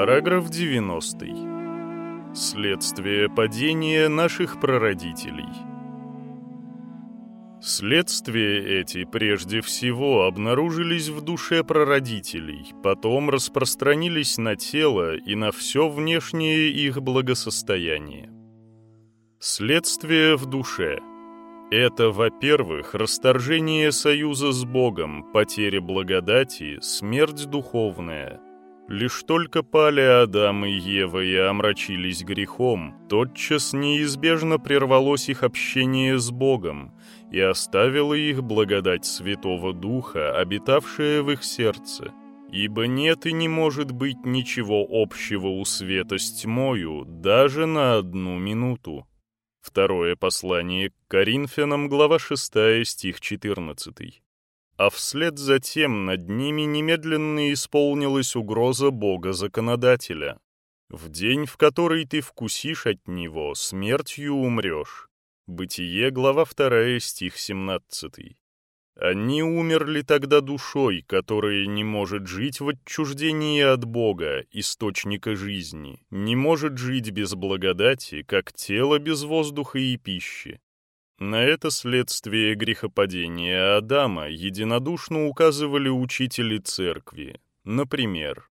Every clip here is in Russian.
Параграф 90. Следствие падения наших прародителей. Следствия эти прежде всего обнаружились в душе прародителей, потом распространились на тело и на все внешнее их благосостояние. Следствие в душе – это, во-первых, расторжение союза с Богом, потеря благодати, смерть духовная – Лишь только пали Адам и Ева и омрачились грехом, тотчас неизбежно прервалось их общение с Богом и оставила их благодать Святого Духа, обитавшая в их сердце. Ибо нет и не может быть ничего общего у света с тьмою даже на одну минуту. Второе послание к Коринфянам, глава 6, стих 14 а вслед за тем над ними немедленно исполнилась угроза Бога-законодателя. В день, в который ты вкусишь от него, смертью умрешь. Бытие, глава 2, стих 17. Они умерли тогда душой, которая не может жить в отчуждении от Бога, источника жизни, не может жить без благодати, как тело без воздуха и пищи. На это следствие грехопадения Адама единодушно указывали учители церкви. Например,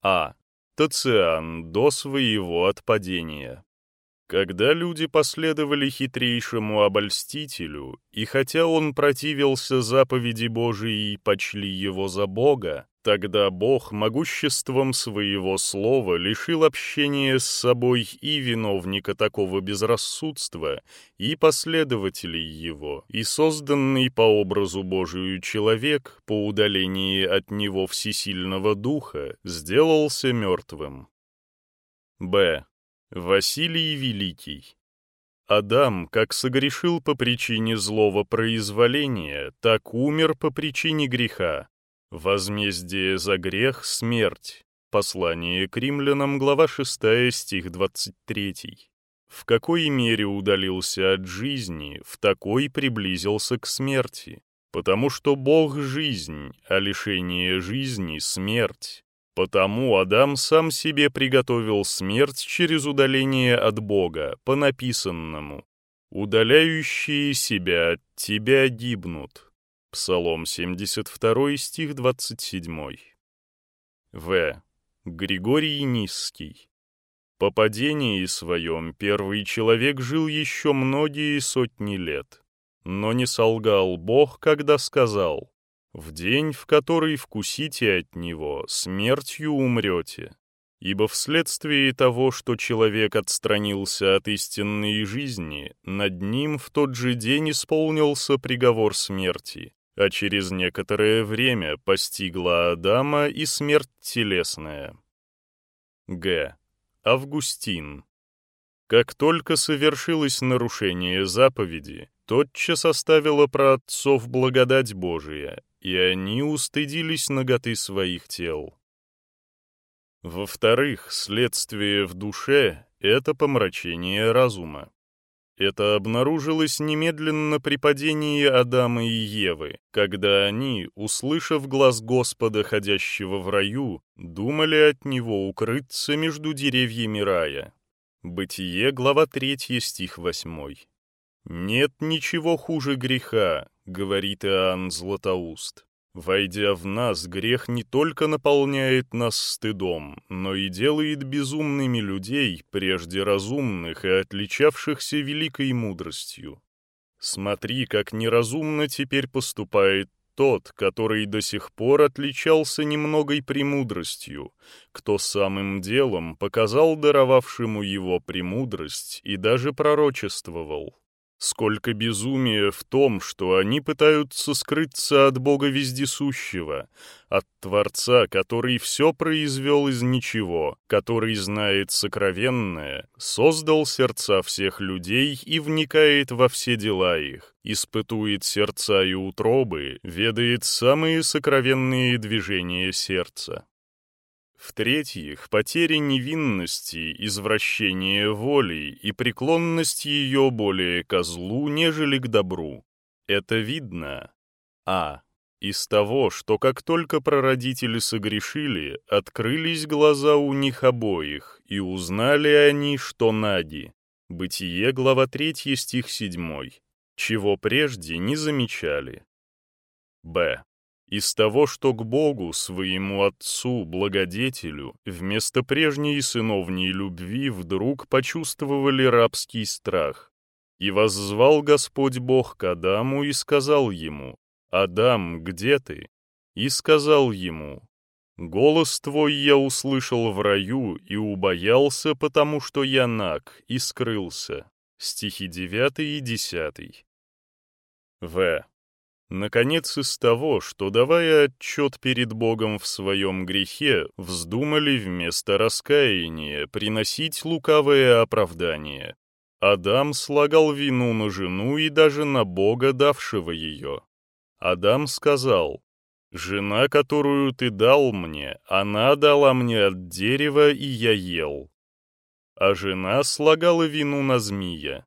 А. Тациан до своего отпадения. Когда люди последовали хитрейшему обольстителю, и хотя он противился заповеди Божией и почли его за Бога, Тогда Бог могуществом своего слова лишил общения с собой и виновника такого безрассудства, и последователей его, и созданный по образу Божию человек, по удалении от него всесильного духа, сделался мертвым. Б. Василий Великий Адам, как согрешил по причине злого произволения, так умер по причине греха, Возмездие за грех — смерть. Послание к римлянам, глава 6, стих 23. В какой мере удалился от жизни, в такой приблизился к смерти. Потому что Бог — жизнь, а лишение жизни — смерть. Потому Адам сам себе приготовил смерть через удаление от Бога, по написанному. «Удаляющие себя от тебя гибнут». Псалом 72, стих 27. В. Григорий Низкий. По падении своем первый человек жил еще многие сотни лет. Но не солгал Бог, когда сказал, «В день, в который вкусите от него, смертью умрете». Ибо вследствие того, что человек отстранился от истинной жизни, над ним в тот же день исполнился приговор смерти, а через некоторое время постигла Адама и смерть телесная. Г. Августин. Как только совершилось нарушение заповеди, тотчас оставила про отцов благодать Божия, и они устыдились ноготы своих тел. Во-вторых, следствие в душе — это помрачение разума. Это обнаружилось немедленно при падении Адама и Евы, когда они, услышав глаз Господа, ходящего в раю, думали от него укрыться между деревьями рая. Бытие, глава 3, стих 8. «Нет ничего хуже греха», — говорит Иоанн Златоуст. Войдя в нас, грех не только наполняет нас стыдом, но и делает безумными людей, прежде разумных и отличавшихся великой мудростью. Смотри, как неразумно теперь поступает тот, который до сих пор отличался немногой премудростью, кто самым делом показал даровавшему его премудрость и даже пророчествовал. Сколько безумия в том, что они пытаются скрыться от Бога Вездесущего, от Творца, который все произвел из ничего, который знает сокровенное, создал сердца всех людей и вникает во все дела их, испытует сердца и утробы, ведает самые сокровенные движения сердца. В-третьих, потеря невинности, извращение воли и преклонность ее более ко злу, нежели к добру. Это видно а. из того, что как только прародители согрешили, открылись глаза у них обоих, и узнали они, что Нади. Бытие, глава 3, стих 7, чего прежде не замечали. Б. Из того, что к Богу, своему Отцу, Благодетелю, вместо прежней сыновней любви вдруг почувствовали рабский страх. И воззвал Господь Бог к Адаму и сказал ему, «Адам, где ты?» И сказал ему, «Голос твой я услышал в раю и убоялся, потому что я наг, и скрылся». Стихи 9 и 10. В. Наконец, из того, что, давая отчет перед Богом в своем грехе, вздумали вместо раскаяния приносить лукавое оправдание. Адам слагал вину на жену и даже на Бога, давшего ее. Адам сказал, «Жена, которую ты дал мне, она дала мне от дерева, и я ел». А жена слагала вину на змея.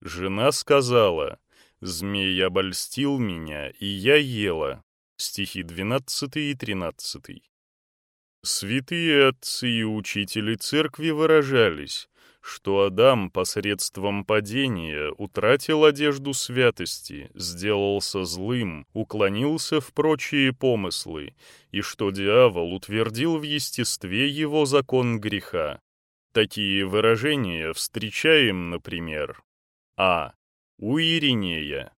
Жена сказала, Змей обольстил меня, и я ела. Стихи 12 и 13. Святые отцы и учители церкви выражались, что Адам посредством падения утратил одежду святости, сделался злым, уклонился в прочие помыслы, и что дьявол утвердил в естестве его закон греха. Такие выражения встречаем, например, а у Иринея.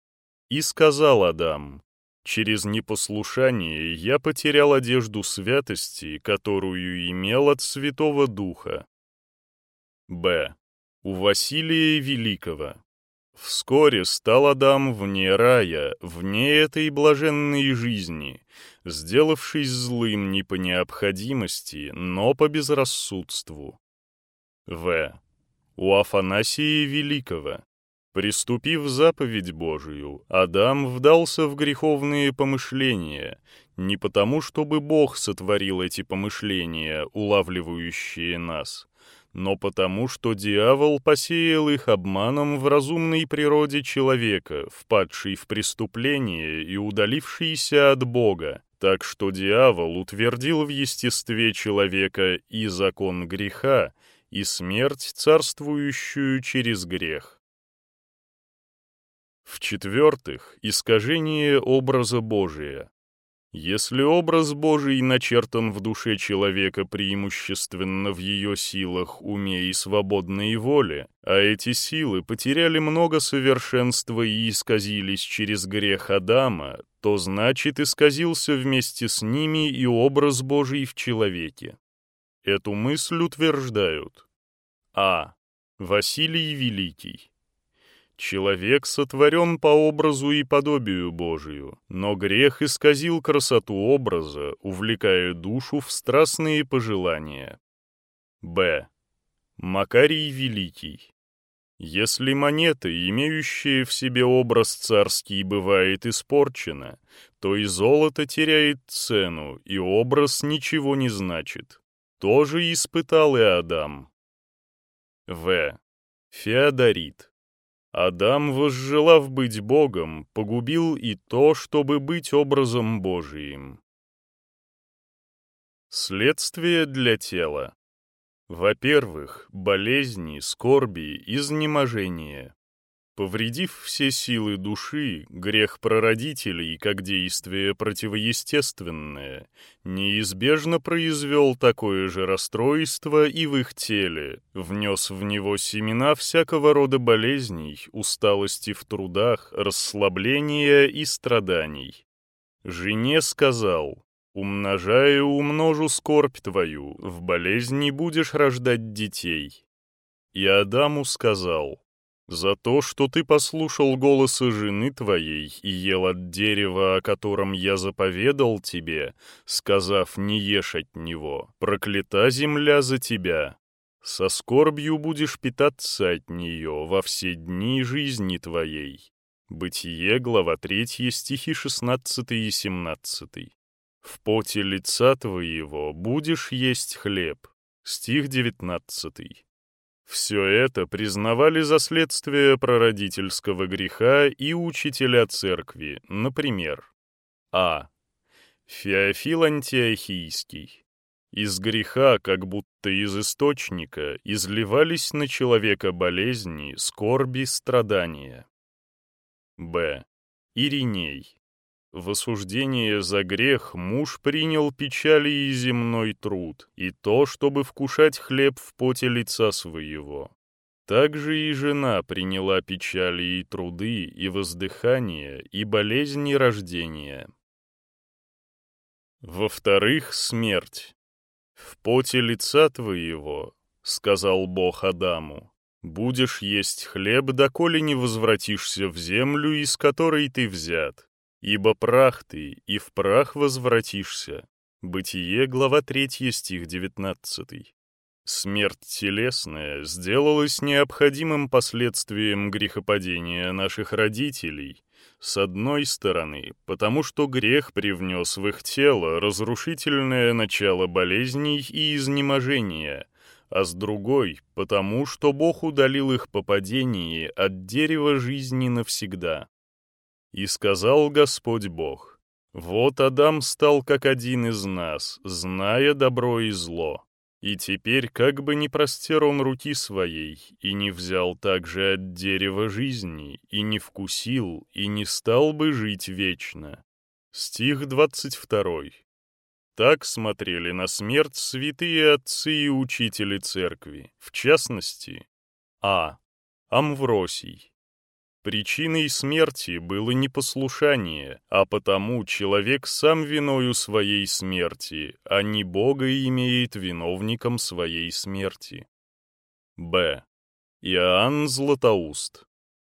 И сказал Адам, «Через непослушание я потерял одежду святости, которую имел от Святого Духа». Б. У Василия Великого. Вскоре стал Адам вне рая, вне этой блаженной жизни, сделавшись злым не по необходимости, но по безрассудству. В. У Афанасия Великого. Приступив заповедь Божию, Адам вдался в греховные помышления, не потому, чтобы Бог сотворил эти помышления, улавливающие нас, но потому, что дьявол посеял их обманом в разумной природе человека, впадший в преступление и удалившийся от Бога, так что дьявол утвердил в естестве человека и закон греха, и смерть, царствующую через грех. В-четвертых, искажение образа Божия. Если образ Божий начертан в душе человека преимущественно в ее силах, уме и свободной воле, а эти силы потеряли много совершенства и исказились через грех Адама, то значит исказился вместе с ними и образ Божий в человеке. Эту мысль утверждают А. Василий Великий Человек сотворен по образу и подобию Божию, но грех исказил красоту образа, увлекая душу в страстные пожелания. Б. Макарий Великий. Если монета, имеющая в себе образ царский, бывает испорчена, то и золото теряет цену, и образ ничего не значит. Тоже испытал и Адам. В. Феодорит. Адам, возжелав быть Богом, погубил и то, чтобы быть образом Божиим. Следствие для тела. Во-первых, болезни, скорби, изнеможение. Повредив все силы души, грех прародителей, как действие противоестественное, неизбежно произвел такое же расстройство и в их теле, внес в него семена всякого рода болезней, усталости в трудах, расслабления и страданий. Жене сказал, «Умножаю, умножу скорбь твою, в болезни будешь рождать детей». И Адаму сказал, за то, что ты послушал голоса жены твоей и ел от дерева, о котором я заповедал тебе, сказав, не ешь от него, проклята земля за тебя. Со скорбью будешь питаться от нее во все дни жизни твоей». Бытие, глава 3, стихи 16 и 17. «В поте лица твоего будешь есть хлеб». Стих 19. Все это признавали за следствие прародительского греха и учителя церкви, например, а. Феофил Антиохийский. Из греха, как будто из источника, изливались на человека болезни, скорби, страдания. Б. Ириней. В осуждение за грех муж принял печали и земной труд, и то, чтобы вкушать хлеб в поте лица своего. Также и жена приняла печали и труды, и воздыхание, и болезни рождения. Во-вторых, смерть. «В поте лица твоего, — сказал Бог Адаму, — будешь есть хлеб, доколе не возвратишься в землю, из которой ты взят, ибо прах ты, и в прах возвратишься». Бытие, глава 3, стих 19. Смерть телесная сделалась необходимым последствием грехопадения наших родителей, с одной стороны, потому что грех привнес в их тело разрушительное начало болезней и изнеможения, а с другой, потому что Бог удалил их по падении от дерева жизни навсегда. И сказал Господь Бог, «Вот Адам стал как один из нас, зная добро и зло». И теперь как бы не простер он руки своей, и не взял также от дерева жизни, и не вкусил, и не стал бы жить вечно. Стих 22. Так смотрели на смерть святые отцы и учители церкви, в частности, А. Амвросий, Причиной смерти было непослушание, а потому человек сам виною своей смерти, а не Бога имеет виновником своей смерти. Б. Иоанн Златоуст.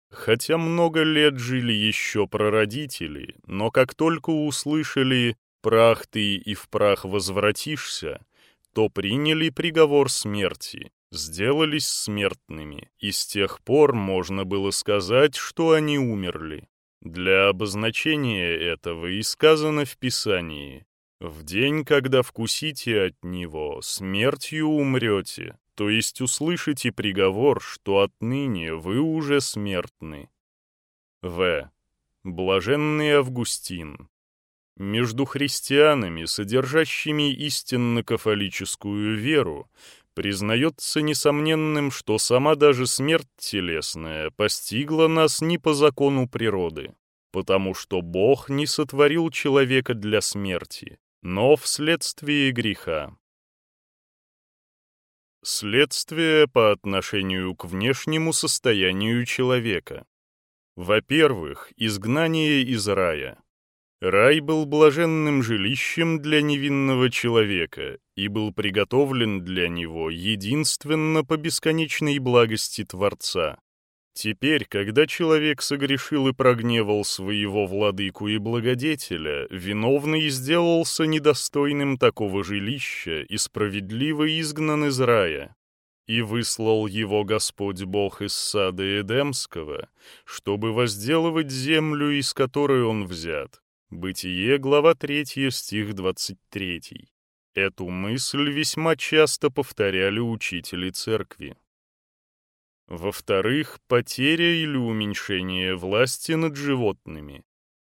Хотя много лет жили еще прародители, но как только услышали «прах ты и в прах возвратишься», то приняли приговор смерти, сделались смертными, и с тех пор можно было сказать, что они умерли. Для обозначения этого и сказано в Писании «В день, когда вкусите от него, смертью умрете», то есть услышите приговор, что отныне вы уже смертны. В. Блаженный Августин. Между христианами, содержащими истинно-кафолическую веру, признается несомненным, что сама даже смерть телесная постигла нас не по закону природы, потому что Бог не сотворил человека для смерти, но вследствие греха. Следствие по отношению к внешнему состоянию человека. Во-первых, изгнание из рая. Рай был блаженным жилищем для невинного человека и был приготовлен для него единственно по бесконечной благости Творца. Теперь, когда человек согрешил и прогневал своего владыку и благодетеля, виновный сделался недостойным такого жилища и справедливо изгнан из рая. И выслал его Господь Бог из сада Эдемского, чтобы возделывать землю, из которой он взят, Бытие, глава 3, стих 23. Эту мысль весьма часто повторяли учители церкви. Во-вторых, потеря или уменьшение власти над животными.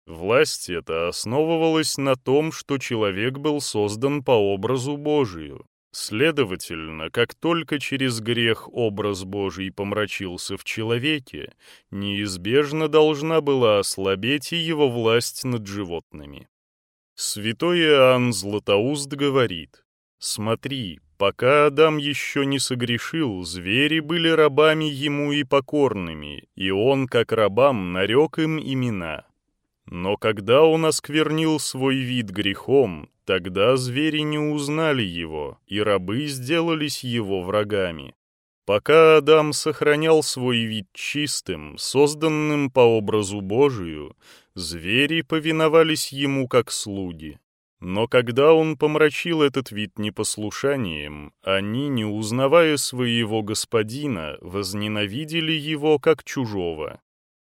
Власть эта основывалась на том, что человек был создан по образу Божию, Следовательно, как только через грех образ Божий помрачился в человеке, неизбежно должна была ослабеть и его власть над животными. Святой Иоанн Златоуст говорит, «Смотри, пока Адам еще не согрешил, звери были рабами ему и покорными, и он, как рабам, нарек им имена. Но когда он осквернил свой вид грехом, тогда звери не узнали его, и рабы сделались его врагами. Пока Адам сохранял свой вид чистым, созданным по образу Божию, звери повиновались ему как слуги. Но когда он помрачил этот вид непослушанием, они, не узнавая своего господина, возненавидели его как чужого.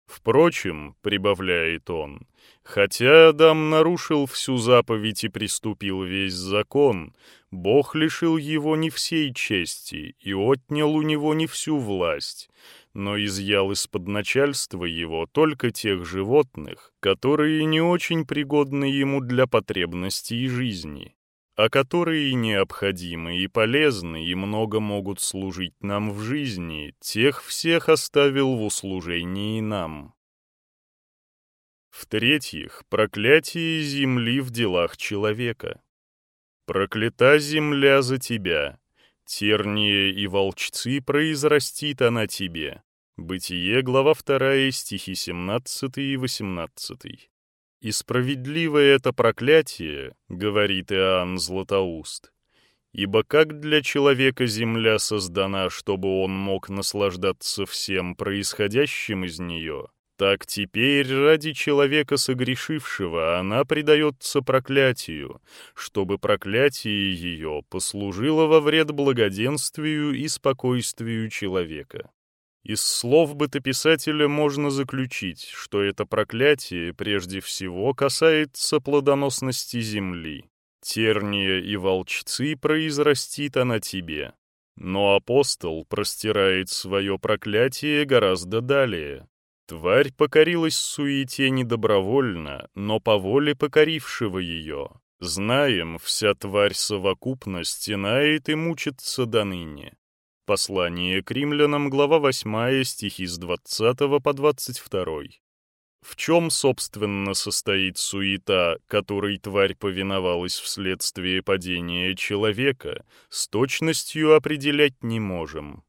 Впрочем, прибавляет он, хотя Адам нарушил всю заповедь и приступил весь закон, Бог лишил его не всей чести и отнял у него не всю власть, но изъял из-под начальства его только тех животных, которые не очень пригодны ему для потребностей жизни а которые необходимы и полезны и много могут служить нам в жизни, тех всех оставил в услужении нам. В-третьих, проклятие земли в делах человека. Проклята земля за тебя, тернии и волчцы произрастит она тебе. Бытие, глава 2, стихи 17 и 18. «И справедливое это проклятие, — говорит Иоанн Златоуст, — ибо как для человека земля создана, чтобы он мог наслаждаться всем происходящим из нее, так теперь ради человека согрешившего она предается проклятию, чтобы проклятие ее послужило во вред благоденствию и спокойствию человека. Из слов бытописателя можно заключить, что это проклятие прежде всего касается плодоносности земли. Терния и волчцы произрастит она тебе. Но апостол простирает свое проклятие гораздо далее. Тварь покорилась суете недобровольно, но по воле покорившего ее. Знаем, вся тварь совокупно стенает и мучится до ныне. Послание к римлянам, глава 8, стихи с 20 по 22. В чем, собственно, состоит суета, которой тварь повиновалась вследствие падения человека, с точностью определять не можем.